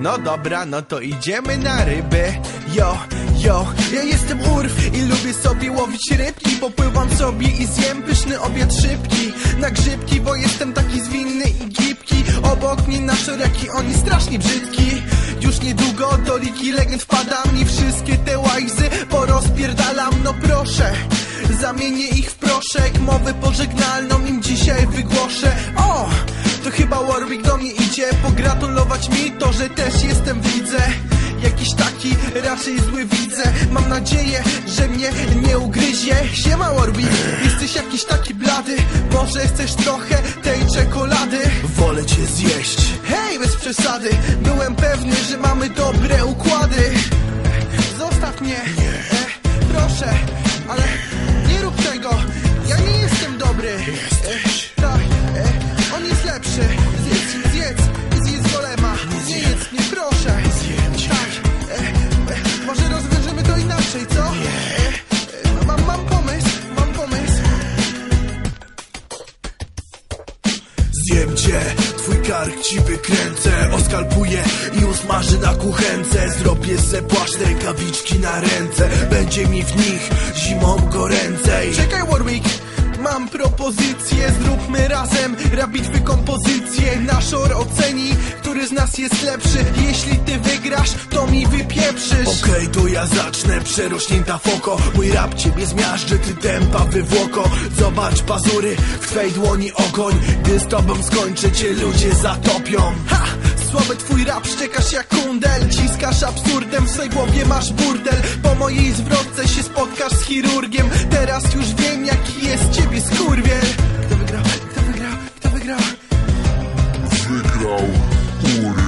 No dobra, no to idziemy na ryby Yo, yo, ja jestem Urf i lubię sobie łowić rybki Popływam sobie i zjem pyszny obiad szybki. Na grzybki, bo jestem taki zwinny i gibki Obok mnie naszor, jaki oni strasznie brzydki. Już niedługo do ligi legend wpadam I wszystkie te łajzy porozpierdalam No proszę, zamienię ich w proszek Mowę pożegnalną im dzisiaj wygłoszę chyba Warwick do mnie idzie Pogratulować mi to, że też jestem w lidze Jakiś taki raczej zły widzę. Mam nadzieję, że mnie nie ugryzie. Siema Warwick, jesteś jakiś taki blady. Może chcesz trochę tej czekolady? Wolę cię zjeść. Hej, bez przesady. Byłem pewny, że mamy dobre układy. Zostaw mnie. E, Proszę, ale nie rób tego. Ja nie jestem dobry Zjem cię, twój kark ci wykręcę. Oskalpuję i usmażę na kuchence. Zrobię se płaszcz, rękawiczki na ręce. Będzie mi w nich zimą goręcej. Czekaj Warwick, mam propozycję. Zróbmy razem rap bitwy kompozycję Naszor oceni, który z nas jest lepszy. Jeśli ty wygrasz, to mi wypieprzysz Okej, to ja zacznę, przerośnięta foko Mój rap ciebie zmiażdży, ty tempa wywłoko Zobacz pazury, w twej dłoni ogoń Gdy z tobą skończę, cię ludzie zatopią Ha! Słaby twój rap, szczekasz jak kundel Ciskasz absurdem, w swej głowie masz burdel Po mojej zwrotce się spotkasz z chirurgiem Teraz już wiem jaki jest ciebie skurwiel Kto wygrał? Kto wygrał? Kto wygrał? Wygrał Uryf.